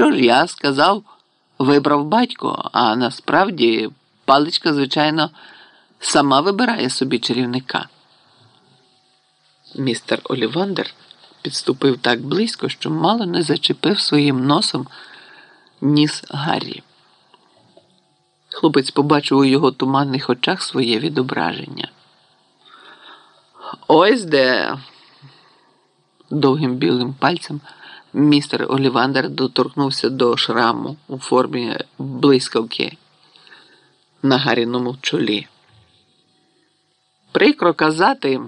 Що ж я сказав, вибрав батько, а насправді паличка, звичайно, сама вибирає собі чарівника. Містер Олівандер підступив так близько, що мало не зачепив своїм носом ніс Гаррі. Хлопець побачив у його туманних очах своє відображення. Ось де довгим білим пальцем містер Олівандер доторкнувся до шраму у формі блискавки на Гаріному чолі. Прикро казати,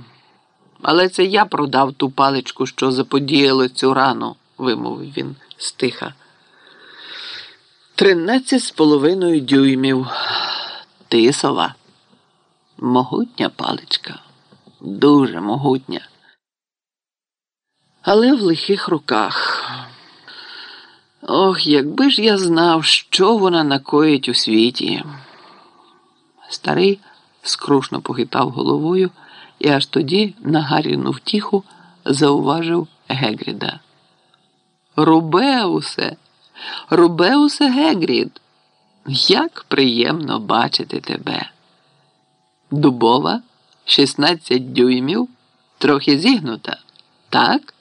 але це я продав ту паличку, що заподіяло цю рану, вимовив він стиха. Тринадцять з половиною дюймів. Тисова. Могутня паличка. Дуже могутня. Але в лихих руках. Ох, якби ж я знав, що вона накоїть у світі. Старий скрушно похитав головою і аж тоді на Гарріну втіху зауважив Гегріда. Рубеусе, Рубеусе Гегрід, як приємно бачити тебе. Дубова, 16 дюймів, трохи зігнута, так?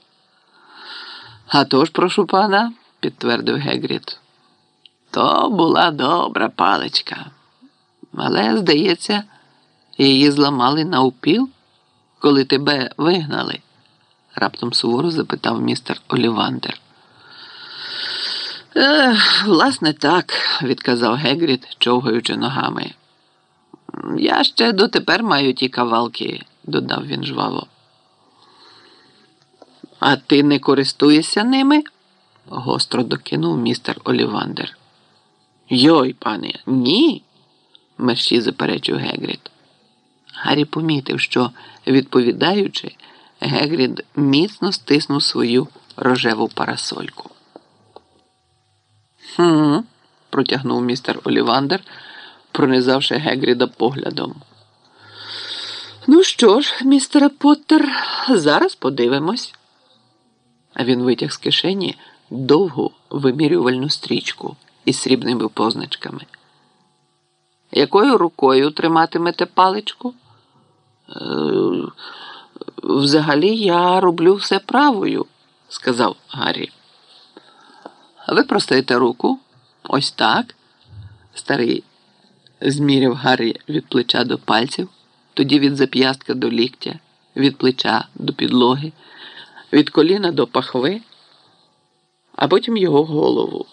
«А тож, прошу пана, підтвердив Гегрід. То була добра паличка. Але, здається, її зламали на упіл, коли тебе вигнали? раптом суворо запитав містер Олівандер. Власне, так, відказав Гегрід, човгаючи ногами. Я ще дотепер маю ті кавалки, додав він жваво. А ти не користуєшся ними? Гостро докинув містер Олівандер. Йой, пане, ні, мерщі заперечив Гегрід. Гаррі помітив, що, відповідаючи, Гегрід міцно стиснув свою рожеву парасольку. «Хм», – протягнув містер Олівандер, пронизавши Гегріда поглядом. Ну що ж, містере Поттер, зараз подивимось. А він витяг з кишені довгу вимірювальну стрічку із срібними позначками. Якою рукою триматимете паличку? Е, взагалі я роблю все правою, сказав Гаррі. Ви простаєте руку, ось так. Старий зміряв Гаррі від плеча до пальців, тоді від зап'ястка до ліктя, від плеча до підлоги, від коліна до пахви, а потім його голову.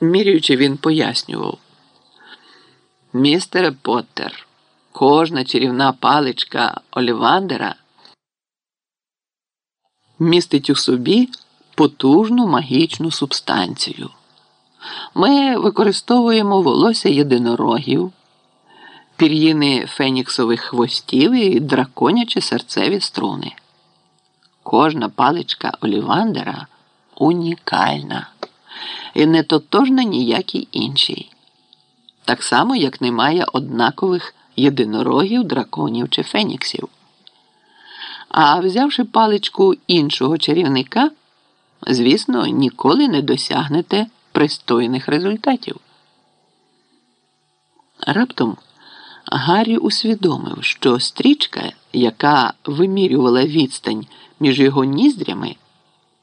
Міряючи, він пояснював. Містере Поттер, кожна чарівна паличка Олівандера містить у собі потужну магічну субстанцію. Ми використовуємо волосся єдинорогів, пір'їни феніксових хвостів і драконячі серцеві струни. Кожна паличка Олівандера унікальна і не тотожна ніякій іншій. Так само, як немає однакових єдинорогів, драконів чи феніксів. А взявши паличку іншого чарівника, звісно, ніколи не досягнете пристойних результатів. Раптом Гаррі усвідомив, що стрічка, яка вимірювала відстань між його ніздрями,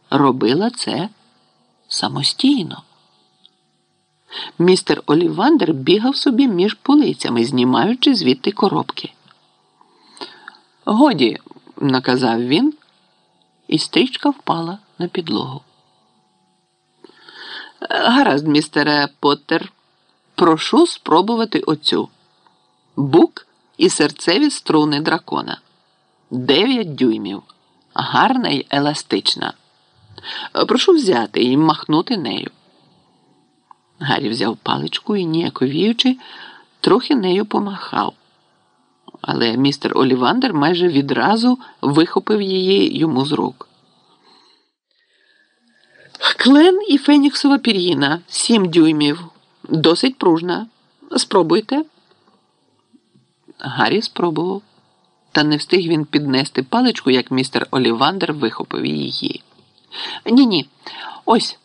робила це самостійно. Містер Олівандер бігав собі між полицями, знімаючи звідти коробки. Годі, наказав він, і стрічка впала на підлогу. Гаразд, містере Поттер, прошу спробувати оцю бук і серцеві струни дракона. Дев'ять дюймів. Гарна й еластична. Прошу взяти і махнути нею. Гаррі взяв паличку і, ніяковіючи, трохи нею помахав. Але містер Олівандер майже відразу вихопив її йому з рук. Клен і Феніксова пір'їна сім дюймів. Досить пружна. Спробуйте. Гаррі спробував. Та не встиг він піднести паличку, як містер Олівандер вихопив її. Ні, ні. Ось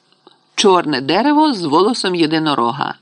чорне дерево з волосом єдинорога.